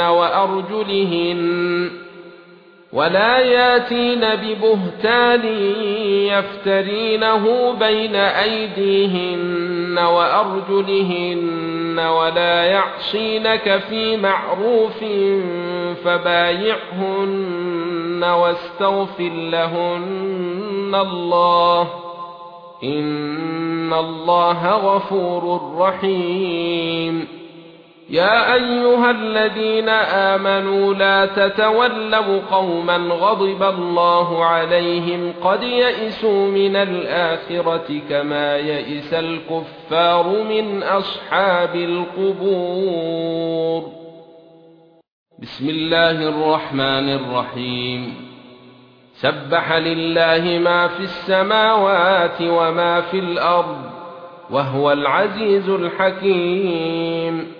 وأرجلهن ولا ياتين ببهتان يفترينه بين أيديهن وأرجلهن ولا يعصينك في معروف فبايعهن واستغفر لهن الله إن الله غفور رحيم يا أيها الذين آمنوا لا تتولوا قوما غضب الله عليهم قد يئسوا من الآخرة كما يئس الكفار من أصحاب القبور. بسم الله الرحمن الرحيم. سبح لله ما في السماوات وما في الأرض وهو العزيز الحكيم.